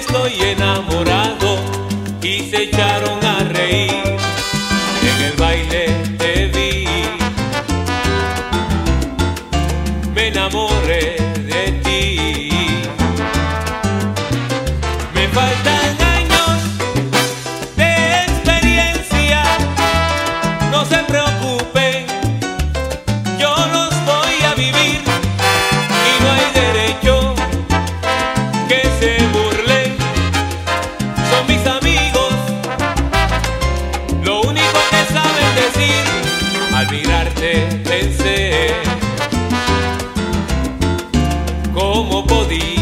estoy enamorado y se echaron a reír. En el baile te vi, me enamoré de ti. como podía.